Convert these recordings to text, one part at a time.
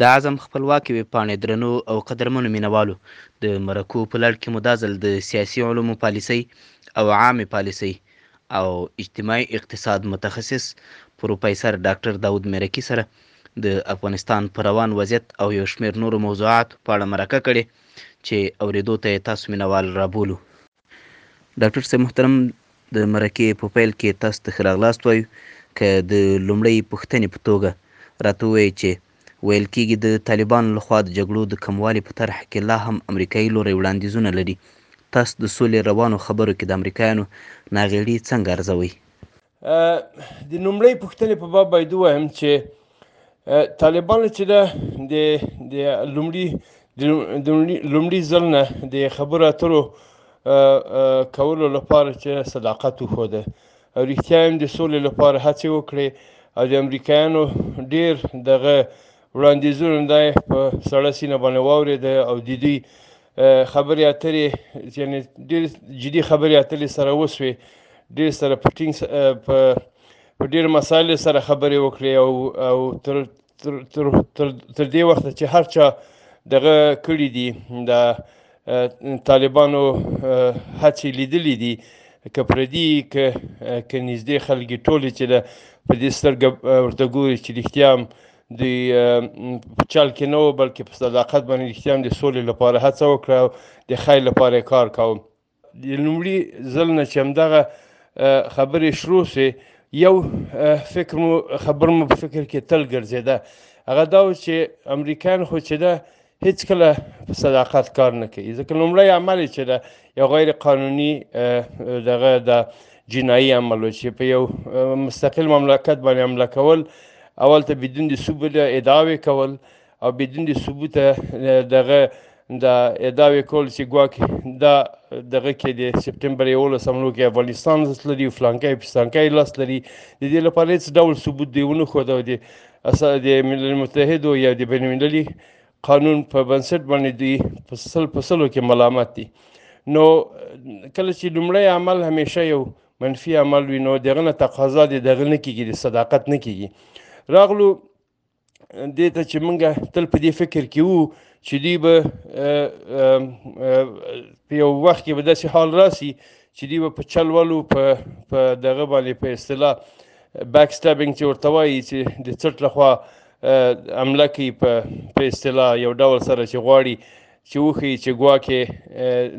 د عزم خپلواکې وېبپاڼې درنو او قدرمنو مینوالو! د مرکو په لړ کې مو دا ځل د سیاسي علومو پالیسۍ او عامې پالیسۍ او اجتماعي اقتصاد متخصص پروفیسر ډاکټر داود میرکي سره د افغانستان په روان وضعیت او یو شمېر نورو موضوعاتو په اړه مرکه کړې چې اورېدو ته یې تاسو مینوال رابولو. ډاکټر صاحب محترم د مرکې په پیل کې تاسو ته ښه راغلاست وایو که د لومړۍ پوښتنې په توګه راته ووایئ چې ویل کېږي د طالبانو لخوا د جګړو د کموالي په طرح کې لا هم امریکایي لوری وړاندیزونه لري تاسو د سولې روانو خبرو کې د امریکایانو ناغېړي څنګه ارزوئ؟ د نومړی پوښتنې په باب باید ووایم چې طالبانو چې ده د د لومړي د لومړي ځل نه د خبرو اترو کولو لپاره چې صداقت وښوده او رښتیا هم د سولې لپاره هڅې وکړې او د امریکایانو ډیر دغه وړاندیزونه دی په سړه سینه باندې واورېده او د دوی خبرې اترې یعنی ډېر جدي خبرې اترې سره وسوې ډېر سره پټینګ په په ډېر مسایل سره خبرې وکړې او او تر تر تر تر, تر دې وخت چې هر چا دغه کړی دی د طالبانو هڅې لیدلې دي که پردي که که نږدې خلک ټول چې د په دې سترګه ورته ګوري چې رښتیا هم د چل کې نه و بلکې په صداقت باندې رښتیا هم د سولې لپاره هڅه وکړه او د خیر لپاره یې کار کاوه د لومړي ځل نه چې همدغه خبرې شروع سوې یو فکر مو خبر مو په فکر کې تل ګرځېده هغه دا و چې امریکایان خو چې ده هیڅ کله په صداقت کار نه کوي ځکه لومړی عمل چې د یو غیر قانوني دغه د جنایي عملو چې په یو مستقل مملکت باندې عمله کول اول ته بدون د ثبوت ادعاوې کول او بدون د ثبوت دغه د ادعاوې کول چې ګواکې دا دغه کې د سپټمبر 11 حملو کې افغانستان لاس لري فلانکې پستانکې لاس لري د دې لپاره هیڅ ډول ثبوت دیونه خو دا دی اسا د ملل متحدو یا د بین المللي قانون په بنسټ باندې دی په سل په سلو کې ملامت دي نو کله چې لومړی عمل همیشه یو منفي عمل وي نو دغه نه تقاضا دي دغه نه کیږي د صداقت نه کیږي راغلو دې ته چې مونږ تل په دې فکر کې وو چې دی به په یو وخت کې به داسې حال راسي چې دی په چل ولو په په دغه باندې په اصطلاح بیک سټابینګ چې ورته وایي چې د څټ لخوا عمله کوي په په اصطلاح یو ډول سره چې غواړي چې وخی چې ګواکې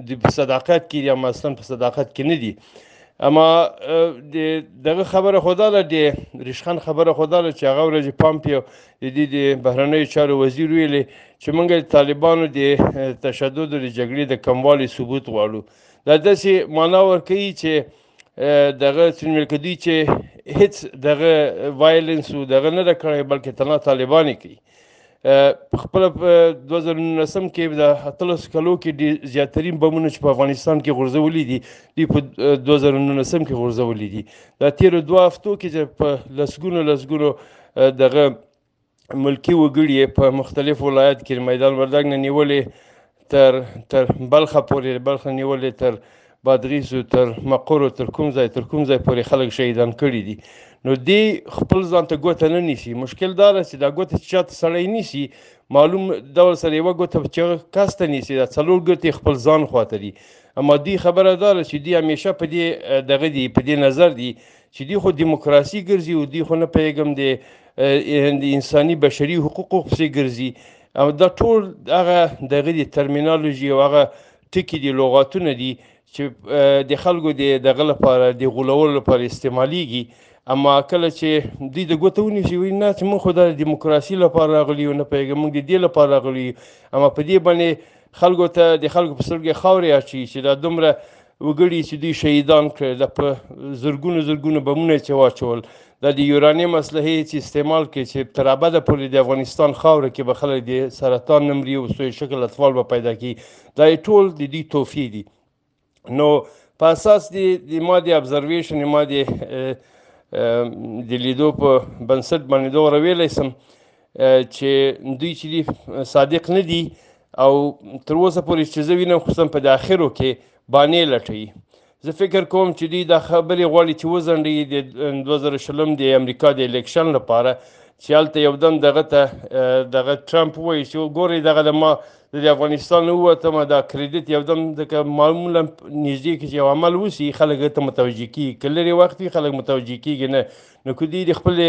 د صداقت کې یا مثلا په صداقت کې نه دي اما دغه خبره خدا له دې رشخان خبره خدا له چې هغه ورځ پامپیو د دې د بهرنیو چارو وزیر ویلي چې موږ د طالبانو د تشدد د جګړې د کموالي ثبوت غواړو دا داسې معنا ورکوي چې دغه سپین ملکدي چې هیڅ دغه وایلنس او دغه نه ده کړې بلکې تنها طالبان یې کوي په خپل دوه زره نولسم کې د اتلس کلو کې ډېر زیاترین بمونه چې په افغانستان کې غورځولي دي دوی په دوه زره نولسم کې غورځولي دي دا تېرو دوه هفتو کې چې په لسګونو لسګونو دغه ملکی وګړي په مختلف ولایت کې میدان وردګ نه نیولې تر تر بلخ پورې بلخ نه نیولې تر بادغیس تر مقر تر کوم ځای تر کوم ځای پورې خلک شهیدان کړي دي نو دی خپل ځان ته ګوته نه نیسی مشکل دا ده چې دا ګوته چې چاته سړی نیسی معلوم ډول سره یو ګوته چې کس ته نیسی دا څلور ګوتې خپل ځان خواته دي اما دی خبره دا ده چې دی همیشه په دې دغه دی په دې نظر دی چې دی خو دیموکراسي ګرځي او دی خو نه پیګم دی د انساني بشري حقوقو پسې ګرځي او دا ټول هغه دغه دی ترمینالوژي او هغه ټکی دی لغاتونه دي چې د خلکو د دغه لپاره د غولولو لپاره استعمالیږي اما کله چې دوی د ګوته ونیسي وایي نه چې موږ خو د دیموکراسي لپاره راغلي یو نه پوهېږم موږ د دې لپاره راغلي یو اما په دې باندې خلکو ته د خلکو په سترګې خاورې اچي چې دا دومره وګړي چې دوی شهیدان کړل د په زرګونو زرګونو بمونه چې واچول د د یورانیم اسلحې چې استعمال کې چې تر ابده پورې د افغانستان خاوره کې به خلک د سرطان نمرې او سوی شکل اطفال به پیدا کی دا ټول د دې توفی دي نو په اساس دی د ما دی ابزرویشن ما دی د لیدو په بنسټ باندې دوه ویلی سم چې دوی چې دی صادق نه دي او تر اوسه پورې چې زه وینم خصوصا په د اخرو کې بانې لټوي زه فکر کوم چې دوی دا خبرې غواړي چې وځنډي د 2020 د امریکا د الیکشن لپاره چې هلته یو دم دغه ته دغه ټرمپ وایي چې ګوري دغه د ما د افغانستان ووتم دا کریډیټ یو دم ځکه معمولا نږدې کې چې یو عمل وسی خلک ته متوجه کیږي که لرې وخت وي خلک متوجه کیږي نه نو که دوی د خپل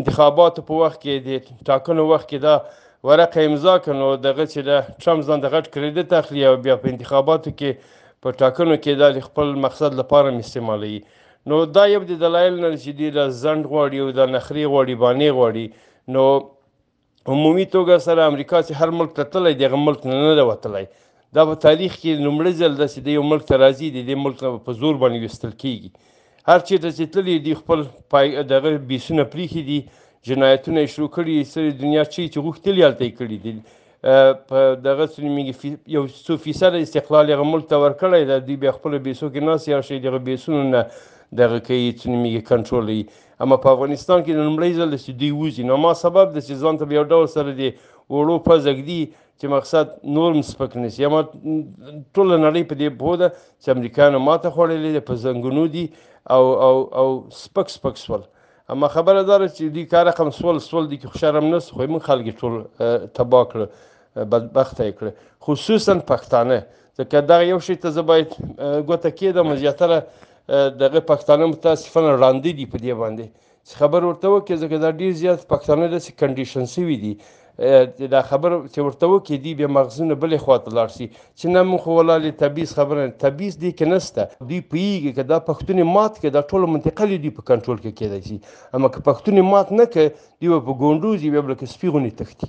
انتخاباتو په وخت کې د ټاکنو وخت کې دا ورقه امضا کړه نو دغه چې له ټرمپ ځان د غټ کریډیټ اخلي او بیا په انتخاباتو کې په ټاکنو کې دا د خپل مقصد لپاره استعمالوي نو دا یو د دلایل نه چې دی له ځنډ غواړي او دا نخري غواړي بانې غواړي نو عمومي توګه سره امریکا چې هر ملک ته تللی دغه ملک نه نه ده وتلی دا په تاریخ کې لومړی ځل ده چې د یو ملک ته راځي د دې ملک نه په زور باندې ویستل کیږي هر چېرته چې تللی دی خپل پای دغه بیسونه پریښي دي جنایتونه یې شروع کړي سرې دنیا چی چې غوښتلي هلته یې کړي دي په دغه څه نومېږي یو څو فیصده استقلال هغه ملک ته ورکړی ده دوی بیا خپلو بیسو کې ناست یې هر شی دغه بیسونو نه دغه کوي څه نومېږي کنټرولوي اما په افغانستان کې لومړی ځل چې دوی وځي نو ما سبب ده چې ځان ته یو ډول سره دی وړو پزه ږدي چې مقصد نور هم سپک نه شي اما ټوله نړۍ په دې پوه ده چې امریکایانو ماته خوړلې ده په زنګونو دي او او او سپک سپک سول اما خبره داره چې دوی که رقم سول سول دي کې خوشرم نه خو موږ خلک ټول تباه کړل بدبخته یې کړه خصوصا پښتانه ځکه دغه یو شی ته زه باید ګوته کېدم زیاتره دغه پښتانه متاسفانه ړاندې دي په دې باندې چې خبر ورته وکړي ځکه دا ډېر زیات پښتانه داسې کنډیشن سوي دي دا خبر چې ورته وکړي دي بیا مغزونه بلې خوا ته لاړ شي چې نه موږ خو ولاړې تبعیض خبره تبعیض دې کې نسته دوی پوهېږي که دا پښتون یې مات کړي دا ټوله منطقه دې دوی په کنټرول کې کېدای شي اما که پښتون یې مات نه کړي دوی به په ګونډو ځي بیا به لکه سپي غوندې تښتي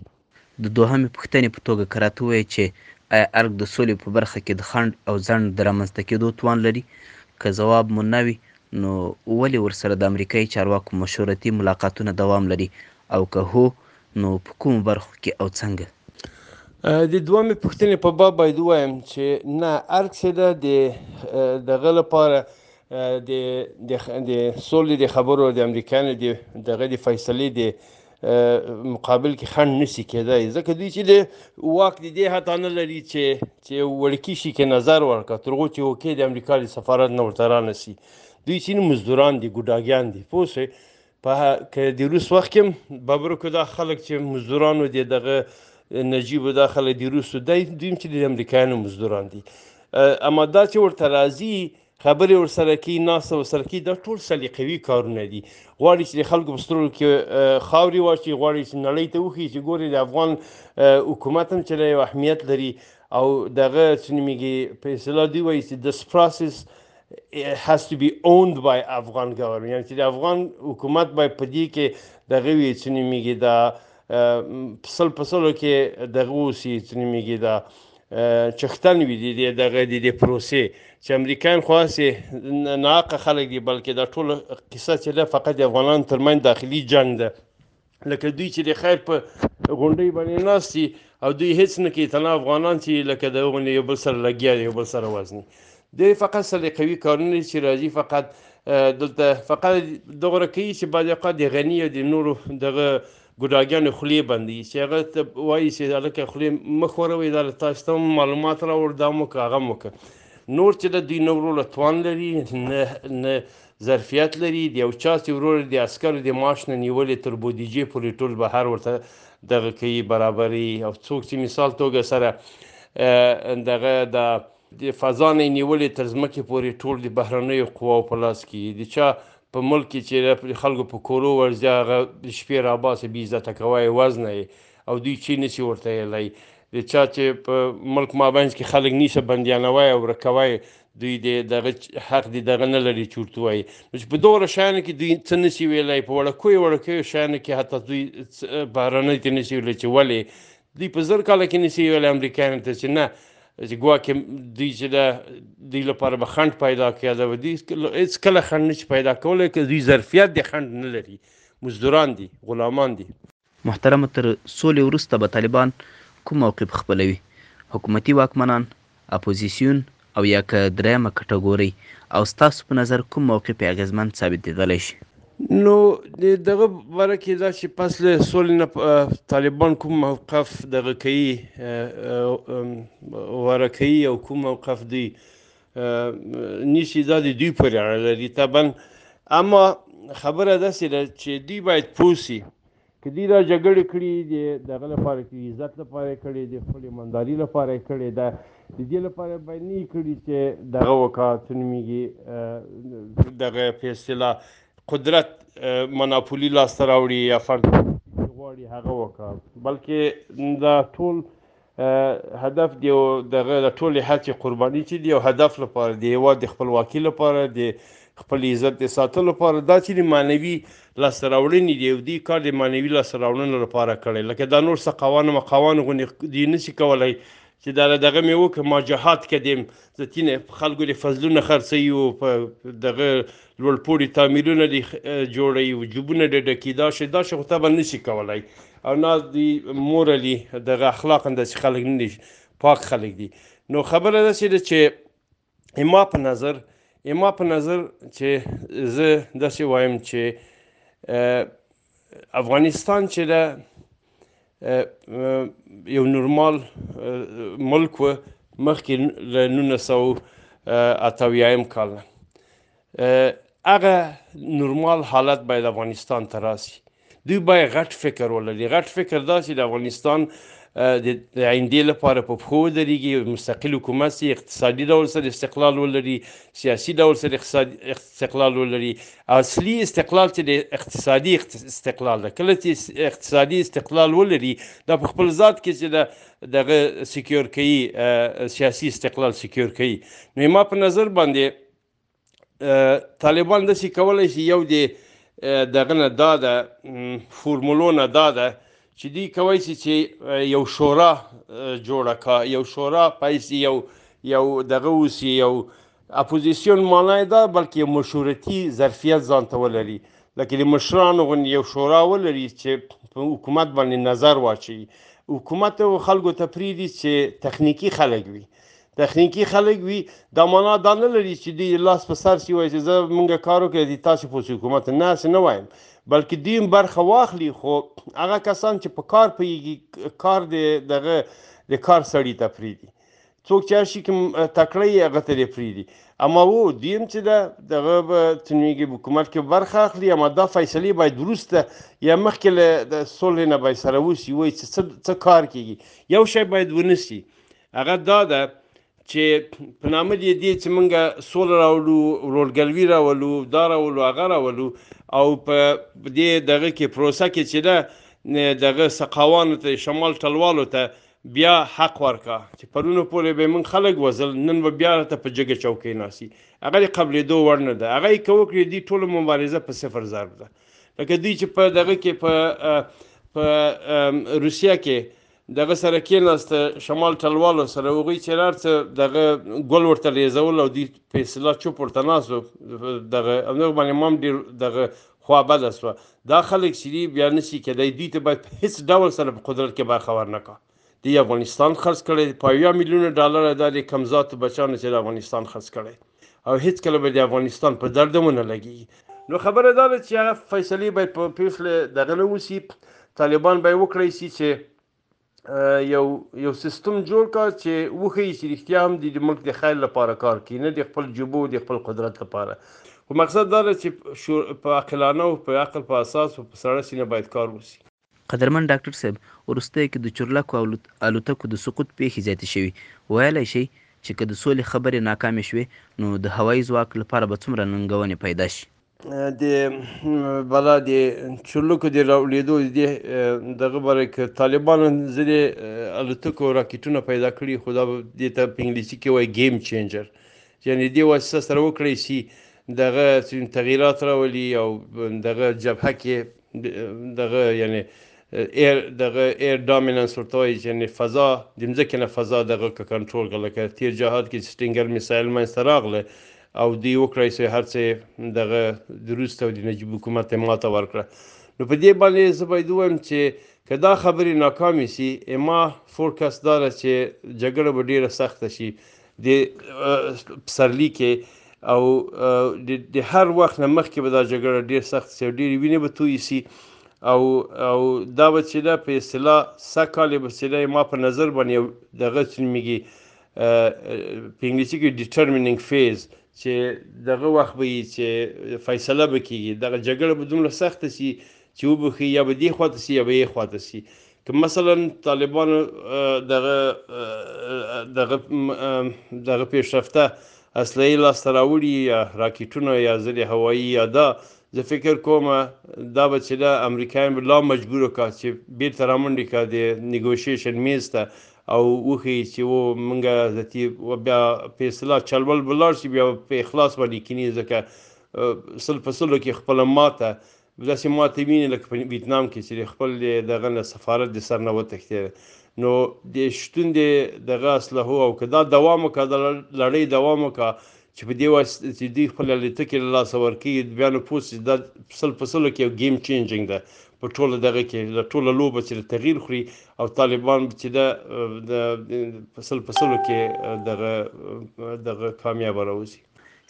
د دوهمې پوښتنې په توګه که راته ووایې چې ایا ارګ د سولې په برخه کې د خنډ او ځنډ د رامنځته کېدو توان لري؟ که ځواب مو نه وي، نو ولې ورسره د امریکايي چارواکو مشورتي ملاقاتونه دوام لري او که هو، نو په کومو برخو کې او څنګه؟ د دوهمې پوښتنې په باب باید ووایم چې نه، ارګ چې ده د دغه لپاره د سولې د خبرو د امریکایانو د دغه د فیصلې د مقابل کې خنډ نسی کېدای ځکه دوی چې د واک د دې حتی نه لري چې چې وړکی شي کې نظر ورکړه تر هغو چې وکې د امریکا د سفارت نه ورته رانسی دوی چې مزدوران دي ګډاګیان دي پوه شئ په که د روس وخت کې ببرو که دا خلک چې مزدورانو دي دغه نجیب دا خلک د روسو دی دوی چې د امریکایانو مزدوران دي اما دا چې ورته راځي خبرې ورسره کوي ناسته ورسره کوي دا ټول سلیقوي کارونه دي غواړي چې د خلکو په سترګو کې خاورې واچي غواړي چې نړۍ ته وښي چې ګوري د افغان حکومت هم چې یو اهمیت لري او دغه چې نومېږي په اصطلاح دوی وایي چې دس پروسس has to be owned by افغان ګورنمنټ یعنی چې د افغان حکومت باید په دې کې دغه وی چې نومېږي دا پسل پسلو کې دغه اوسي چې نومېږي دا چښتن وي د دې دغه د دې پروسې چې امریکایان خو هسې ناحقه خلک دي بلکې دا ټوله قصه چې ده فقط د افغانانو ترمنځ داخلي جنګ ده لکه دوی چې د خیر په غونډۍ باندې ناست دي او دوی هیڅ نه کوي تنها افغانان چې لکه د هغو یو بل سره لګیا دي یو بل سره وزني دوی فقط سلیقوي کارونه چې راځي فقط دلته فقط دغه کوي چې بعضې اوقات د غني او د نورو دغه ګوډاګیانو خولې بندي چې هغه ته وایي چې هلکه خولې مه ښوروئ دا له تاسو ته هم معلومات راوړ دا مو که هغه مو که نور چې له دوی نه وروره توان لري نه نه ظرفیت لري د یو چا چې وروره د عسکرو د معاش نه نیولې تر بودیجې پورې ټول بهر ورته دغه کوي برابري او څوک چې مثال توګه سره دغه د د فضا نه نیولې تر ځمکې پورې ټول د بهرنیو قواو په لاس کې دي. د چا په ملک کې چې د خلکو په کورو ورځي هغه د شپې راباسې بی عزته کوه یې وزنه یې او دوی چی نسی ورته ایلای د چا چې په ملک مابینځ کې خلک نیسه بندیانوه یې او ورکوه یې دوی د دغه حق د دغه نه لري چورتوه یې نو چې په دومره شیانو کې دوی څه نسی ویلای په وړکوی وړکیو شیانو کې حتی دوی بهرنۍ ته نسی ویلی چې ولې دوی په زر کاله کې نسی ویلی امریکایانو ته چې نه چې ګواکې دوی چې ده دوی لپاره به خنډ پیدا کړي دا به دوی هېڅ کله خنډ نه شي پیدا کولی که دوی ظرفیت د خنډ نه لري مزدوران دي غلامان دي محترمه تر سولې وروسته به طالبان کوم موقف خپلوي حکومتي واکمنان اپوزیسیون او یا که دریمه کټګورۍ او ستاسو په نظر کوم موقف اغیزمن ثابتیدلی شي؟ نو د دغه باره کې دا چې پس له سولې نه طالبان کوم موقف دغه کوي واره کوي او کوم موقف دی نیسی دا د دوی پورې اړه لري طبعا اما خبره داسې ده چې دوی باید پوه که دی دا جګړې کړي دي د هغه لپاره کې عزت لپاره کړي دي خپل ایمانداري لپاره کړي ده د دې لپاره باید نه کړي چې دغه وکات نومېږي دغه فیصله قدرت مناپولي لاسته راوړي یا فرد غواړي هغه وکړه بلکې دا ټول هدف دی دغه د ټولې هڅې قرباني چې دی او هدف لپاره دی هیواد د خپلواکي لپاره د خپل عزت د ساتلو لپاره دا چې د معنوي لاسته راوړنې دی او دی کار د معنوي لاسته راوړنو لپاره کړی لکه دا نور څه قوان مقوان غونې دی نشي کولای چې دا دغه مې وکړ ما جهاد کدیم زه تینه خلکو د فضلونه خرڅي او په دغه لوړ پوړي تعمیرونه دي جوړي جوبونه دي ډکي دا شي دا شي خو طبعا نشي کولای او نه دي مورالي دغه اخلاقا د خلک نه دي پاک خلک دي نو خبره ده چې اما په نظر اما په نظر چې زه داسې وایم چې افغانستان چې ده یو نورمال ملک و مخکې له 1980 کال نه هغه نورمال حالت باید افغانستان ته راسي دوی باید غټ فکر ولري غټ فکر دا چې د افغانستان د آینده لپاره په پښو درېږي مستقل حکومت سي اقتصادي ډول سره استقلال ولري سیاسي ډول سره اقتصاد استقلال ولري اصلي استقلال چې د اقتصادي استقلال ده کله چې اقتصادي استقلال ولري دا په خپل ذات کې چې دا دغه سکیور کوي سیاسي استقلال سکیور کوي نو ما په نظر باندې طالبان د سې کولای شي یو د دغه نه دا ده فورمولونه دا ده چې دی کوي چې یو شورا جوړه کا یو شورا پیسې یو یو دغه اوس یو اپوزیسیون مانا یې دا بلکې یو مشورتي ظرفیت ځان ته ولري لکه د مشرانو غوندې یو شورا ولري چې په حکومت باندې نظر واچوي حکومت او خلکو ته پریږدي چې تخنیکي خلک وي تخنیکي خلک وي دا معنا دا نه لري چې دوی لاس په سر سی وایي چې زه مونږه کار وکړی دی تاسو په حکومت نه هسې نه وایم بلکې دوی هم برخه واخلي خو هغه کسان چې په کار پوهېږي کار د دغه د کار سړي ته پرېږدي څوک چې شي کوم تکړه یې هغه ته پریدي اما وو دیم چې دا دغه به تنویږي حکومت کې برخه اخلي اما دا فیصله باید درسته یا مخکې له صلح نه باید سره وسی وای چې څه کار کیږي یو شی باید ونسی هغه دا ده چې په نامه دې دې چې مونږه سول راولو ورولګلوي راولو دا راولو هغه راولو او په دې دغه کې پروسه کې چې ده دغه سقاوانو ته شمال ټلوالو ته بیا حق ورکه چې پرونه پورې به موږ خلک وزل نن به بیا راته په جګه چوکۍ ناسي هغه د قبلېدو وړ نه ده هغه یې که وکړي دوی ټوله مبارزه په صفر ضرب ده لکه دوی چې په دغه کې په په روسیه کې دغه سره کېناسته شمال ټلوالو سره هغوی چې هر څه دغه ګل ورته ریزول او دوی په اصطلاح چوپ ورته ناست دغه همدغه باندې ما هم ډېر دغه خوا بده سوه دا خلک چي دي بيا نسي کيداي دوی ته بايد په هيڅ ډول سره په قدرت کي برخه ورنکا دی افغانستان خرڅ کړی دی په اویا میلیونه ډالر دا دی کم ذاتو بچانو چې د افغانستان خرڅ کړی او هیڅ کله به د افغانستان په درد مو نه لګیږي نو خبره دا ده چې هغه فیصلې باید په پیښله دغه نه وسی طالبان به وکړی سی چې یو یو سیستم جوړ کا چې وښیي چې رښتیا هم د ملک د خیر لپاره کار کوي نه د خپل جوبو د خپل قدرت لپاره خو مقصد دا ده چې په عاقلانه او په عقل په اساس او په سړه سینه باید کار وسي. قدرمن ډاکټر صاحب! وروستیو کې د چورلکو او الوتکو د سقوط پېښې زیاتې شوي، ویلای شئ چې که د سولې خبرې ناکامې شوې نو د هوایي ځواک لپاره به څومره ننګونې پیدا شي؟ د بلا د چورلکو د راولیدو د دغه باره کې طالبانو ځینې الوتکو راکټونه پیدا کړي خو دا دې ته په انګلیسي کې وایي ګیم چینجر یعنی دې واسطه سره وکړی شي دغه تغییرات راولي او دغه جبهه کې دغه یعنی ایر دغه ایر ډامیننس ورته وایي چې یعنی فضا د مځکې نه فضا دغه که کنټرول کړه لکه تیر جهاد کې چې سټینګر میسایل منځته راغله او دی وکړای سو هر څه دغه د روس ته د نجیب حکومت ماته ورکړه نو په دې باندې زه باید وایم چې که دا خبرې ناکامې سي اما فورکاست دا ده چې جګړه به ډیره سخته شي د پسرلی کې او د هر وخت نه مخکې به دا جګړه ډیر سخت سي او ډیر وینې به توی سي او او دا به چې دا په اصطلاح سکهال به چې دا ما په نظر باندې دغه چې میږي په انګلیسي کې ډیټرمینینګ فیز چې دغه وخت به چې فیصله به کیږي دغه جګړه به دومره سخت سي چې وبخي یا به دی خواته سي یا به یې خواته سي که مثلا طالبانو دغه دغه دغه پیشرفته اسلحې لاسته راوړي یا راکټونه یا ځلې هوایی یا دا زه فکر کوم دا به چې دا امریکایان به لا مجبور کا چې بیرته رامنډي کا د نیګوشیشن میز ته او وخی چې و منګه ذاتی و بیا په اصطلاح چلول بلار شي بیا په اخلاص باندې کینی ځکه سل په سلو کې خپل ماته نو داسې ماته وینې لکه په ویتنام کې چې د خپل دغه نه سفارت د سر نه وتښتي نو د شتون د دغه اسلحو او که دا دوام وکړه د لړۍ دوام وکړه چې په دې واسطه چې دوی خپل الوتکې له لاسه ورکوي بیا نو پوه چې دا سل په سلو کې یو ګیم چینجینګ ده په ټوله دغه کې له ټوله لوبه چې تغییر خوري او طالبان چې ده د سل په سلو کې دغه دغه کامیاب راوځي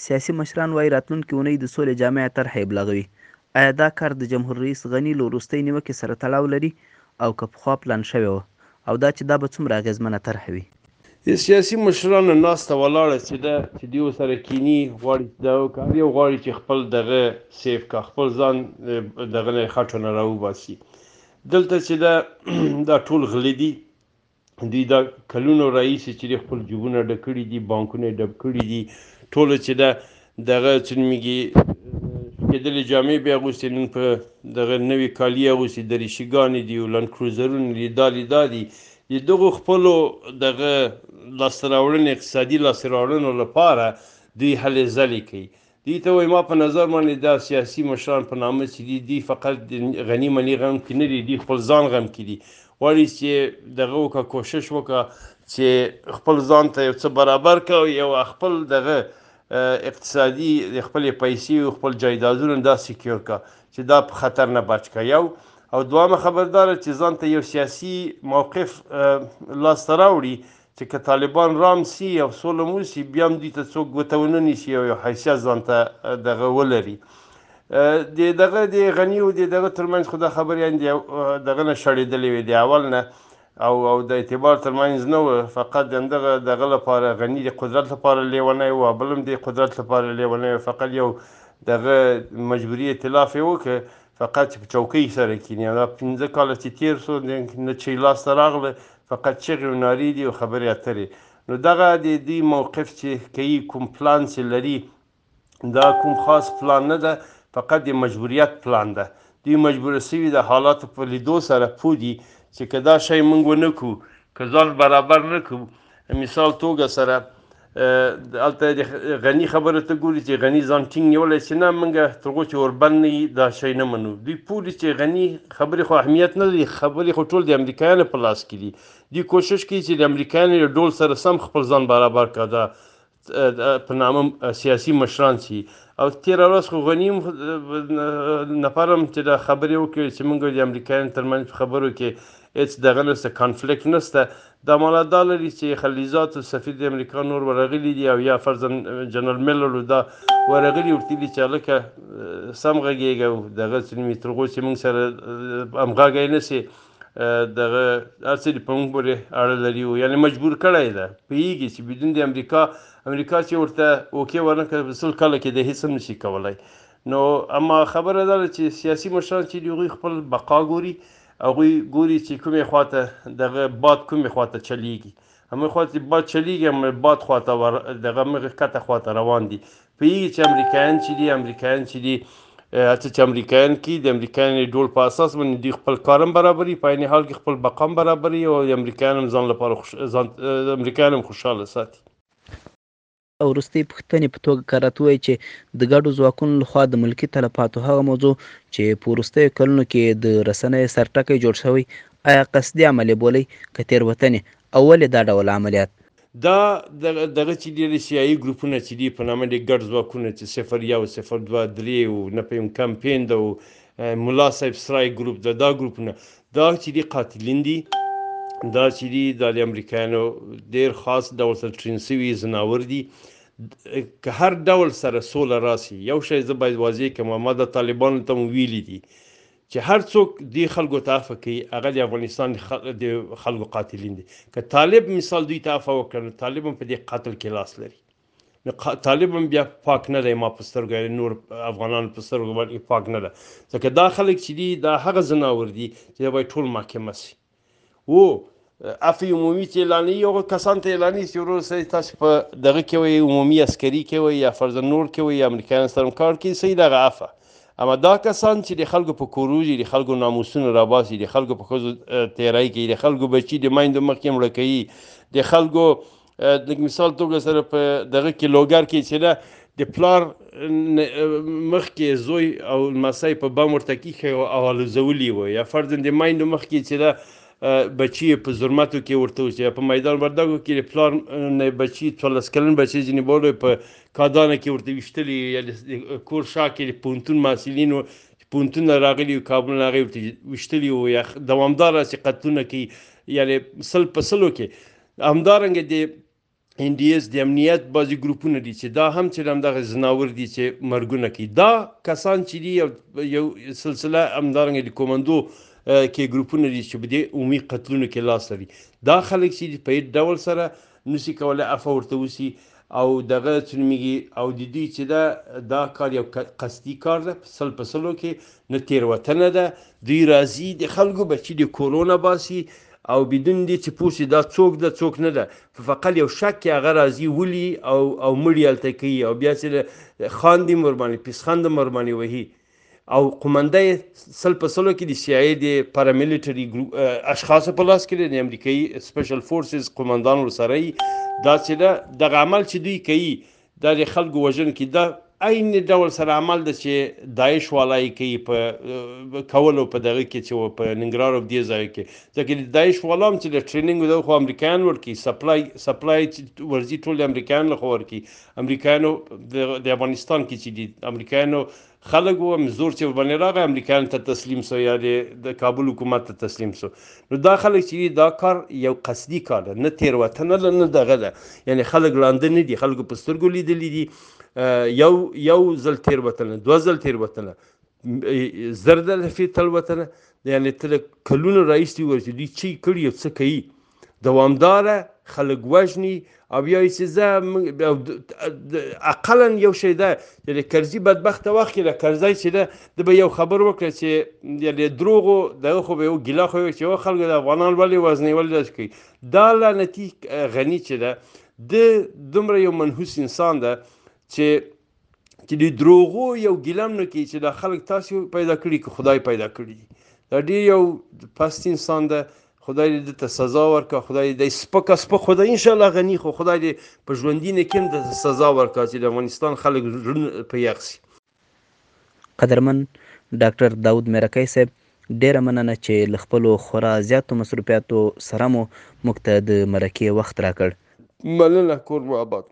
سیاسي مشران وايي راتلونکې اونۍ د سولې جامعه طرحه ابلاغوي. ایا دا کار د جمهوررئیس غني له وروستۍ نیوکې سره تړاو لري او که پخوا پلان شوی و؟ او دا چې دا به څومره اغېزمنه طرحه وي؟ د سیاسي مشرانو ناسته ولاړه چې ده چې دیو سره کیني غواړي چې دا وکړي هر یو غواړي چې خپل دغه سیف کا خپل ځان دغه نه خټو نه راوباسي دلته چې ده دا ټول غله دي دوی دا کلونو راهیسې چې خپل جوبونه ډک کړي دي بانکونه ډب کړي دي ټوله چې دا دغه څه نومېږي کېدلې جامې بیا اغوستې نن په دغه نوي کالي اغوستي دریشیګانې دي او لنډ کروزرونه دي دا دي دا دي د دغو خپلو دغه لاسته راوړنې اقتصادي لاسته راوړنو لپاره دوی هلې ځلې کوي دی ته وای ما په نظر باندې دا سیاسی مشران په نامه چې دی دی فقط غنی منی غم کې نه دی دی خپل ځان غم کې دی غواړي چې دغه وکړه کوشش وکړه چې خپل ځان ته یو څه برابر کا یو خپل دغه اقتصادي خپل پیسې او خپل جایدادونه دا سکیور کا چې دا په خطر نه بچ کا یو او دوامه خبردار چې ځان ته یو سیاسي موقف لاس راوړي چې که طالبان رام سي او سوله هم وسي بیا هم دوی ته څوک ګوته ونه نیسي او یو حیثیت ځان ته دغه ولري د دغه د غني او د دغه ترمنځ خو دا خبرې ان دی دغه نه شړېدلې وې د اول نه او او د اعتبار ترمنځ نه و فقط د دغه دغه لپاره غني د قدرت لپاره لیونی و بلم د قدرت لپاره لیونی و فقط یو دغه مجبوری ائتلاف یې وکړ فقط چې په چوکۍ سره کیني او دا پنځه کاله چې تیر سو نه چې لاس ته راغله فقط چغې او نارې دي او خبرې اترې نو دغه د دوی موقف چې کوي کوم پلان چې لري دا کوم خاص پلان نه ده فقط د مجبوریت پلان ده دوی مجبور سوي د حالاتو په لیدو سره پوه دي چې که دا شی موږ ونه کړو که ځان برابر نه کړو مثال توګه سره الته د غنی خبره ته ګوري چې غنی ځان ټینګ نیولای چې نه منګه تر غو چې اوربند نه دا شی نه منو دوی پوری چې غنی خبرې خو اهمیت نه لري خبرې خو ټول د امریکایانو په لاس کې دي دوی کوشش کوي چې د امریکایانو له ډول سره سم خپل ځان برابر کړه دا په نامه سیاسي مشران سي او تیر ورځ خو غنی نفرم چې دا خبرې وکړي چې موږ د امریکایانو ترمنځ خبرو کې هیڅ دغه نسته کانفلیکټ نسته دا مانا دا لري چې خلیلزاد سفیر د امریکا نور ورغلي دي او یا فرضاً جنرال ملر او دا ورغلي او ورته ویلي چې هلکه سم غږېږه او دغه څه نومي تر هغو چې موږ سره همغږی نه سې دغه هر څه دې په موږ پورې اړه لري او یعنې مجبور کړی ده پوهېږي چې بدون د امریکا امریکا چې ورته اوکې ورنه کړه په سل کاله کې د هېڅ هم نشي کولی نو اما خبره دا ده چې سیاسي مشران چې دي هغوی خپل بقا ګوري هغوی ګوري چې کومې خواته دغه باد کومې خواته چلیږي همه خواته چې باد چلیږي همه باد خواته ور دغه مغه کته خواته روان دي پیږي چې امریکایان چې دي امریکایان چې دي هڅه چې امریکایان کی د امریکایان ډول په اساس باندې دوی خپل کارم برابري په عین حال کې خپل بقام برابري او امریکایان هم ځان لپاره خوش... ځان امریکایان هم خوشاله ساتي او وروستۍ پوښتنې په توګه که راته ووایې چې د ګډو ځواکونو له خوا د ملکي تلفاتو هغه موضوع چې په وروستیو کلونو کې د رسنیو سر ټکی جوړ شوی، ایا قصدي عمل یې بولئ که تېروتنې او ولې دا ډول عملیات؟ دا دغه چې دي د سیايي ګروپونه چې دي په نامه دې ګډ ځواکونه چې صفر یو، صفر دوه، درې او نه پوهېږم کمپېن ده او ملا صاحب سرای ګروپ ده دا ګروپونه دا چې دي قاتلین دي دا چې دي د امریکایانو ډیر خاص ډول سره ټرین شوي زناور دي که هر ډول سره سوله راسي یو شی زه باید واضح کوم ما د طالبانو ته ویلي دي چې هر څوک دی خلکو ته عفو کوي هغه د افغانستان د خلکو قاتلین دي که طالب مثال دوی ته عفو وکړ طالب هم په دې قتل کې لاس لري نو طالب هم بیا پاک نه دی ما په سترګو یعنې نور افغانانو په سترګو باندې پاک نه ده ځکه دا خلک چې دي دا هغه ځناور دي چې دا باید ټول محکمه سي او عفو عمومي چې اعلانوي هغو کسان ته اعلاني چې ورور سړي تاسو په دغه کې وایي عمومي عسکري کې وایي یا فرضا نور کې وایي امریکایان سره کار کوي صحیح دغه عفه اما دا کسان چې د خلکو په کوروزي د خلکو ناموسونه راباسي د خلکو په ښځو تیرای کوي د خلکو بچي د میندو مخکې مړه کوي د خلکو د مثال توګه سره په دغه کې لوګر کې چې ده د پلار مخ کې زوی او لمسی په بم ورته کیښی او الوزولي و یا فرضاً د میندو مخ کې چې ده بچی په زرمتو کې ورته اوسي په میدان وردګو کې د پلار نه بچی څوارلس کلن بچی ځینې بولی په کادانه کې ورته ویشتلي یا د کور شا کې د پوهنتون محصلینو پونتون راغلی او کابل راغلی ورته وشتلی او یا دوامدار هسې قتلونه کوي یعنې سل په سلو کې همدارنګه د ان ډي اس د امنیت بعضی ګروپونه دي چې دا هم چې هم دغه زناور دي چې مرګونه کوي دا کسان چې دي یو سلسله امدارنګ د کومندو کې ګروپونه دي چې په دې عمومي قتلونو کې لاس لري دا خلک چې په هیڅ ډول سره نسی کولای عفو ورته وسی او دغه څه نوميږي او د دوی چې ده دا کار یو قصدي کار ده په سل په سلو کې نه تیروتنه ده دوی راځي د خلکو بچي د کورونا باسي او بدون دې چې پوه دا څوک ده څوک نه ده په فقل یو شک کې هغه راځي ولي او او مړي هلته کوي او بیا چې خاندي موربانې پیسخند موربانې وهي او قومنده یې سل په سلو کې د سي آی د پاراملیټري اشخاصو په لاس کې دی د امریکایي سپیشل فورسز قومندان ورسره یي داسې ده دغه عمل چې دوی کوي دا د خلکو وژنه کې ده عین ډول سره عمل د چې داعش والای کوي په کولو په دغه کې چې په ننګرهار او دې ځای کې ځکه د داعش والام چې د ټریننګ د خو امریکایان ورکی سپلای سپلای چې ورزي ټول امریکایان له خور کی امریکایانو د افغانستان کې چې دي امریکایانو خلک وو زور چې باندې راغی امریکایانو ته تسلیم سو یا د کابل حکومت ته تسلیم سو نو دا خلک چې دا کار یو قصدي کار ده نه تیروتنه ده نه دغه ده یعنی خلک لاندې نه دي خلکو په سترګو لیدلي دي یو یو ځل تیروتنه دوه ځل تیروتنه زر ځله فی تلوتنه یعنی تر کلونو راهیسې ورته دي چې کړي څه کوي دوامداره خلک وژني او یا یې چې زه اقلا یو شی ده یعنې کرزي بدبخته وخت کې ده کرزی چې ده د به یو خبر وکړه چې یعنې دروغو دغه خو به یو ګیله خو چې یو خلک د افغانان ولې وزنې ولې داسې کوي دا لعنتي غني چې ده د دومره یو منحوس انسان ده چې چې د دروغو یو ګیلم نه کوي چې دا خلک تاسو پیدا کړي که خدای پیدا کړي دا ډیر یو پست انسان ده خدای دې ته سزا ورکړه خدای دې سپک سپک خدای ان شاء الله غني خو خدای دې په ژوندۍ نه کېم د سزا ورکړه چې د افغانستان خلک ژوند په یخ سي قدرمن ډاکټر داود میرکۍ صاحب ډیره مننه چې له خپلو خورا زیاتو مصروفیاتو سره مو موږ ته د مرکې وخت راکړ مننه کور مو آباد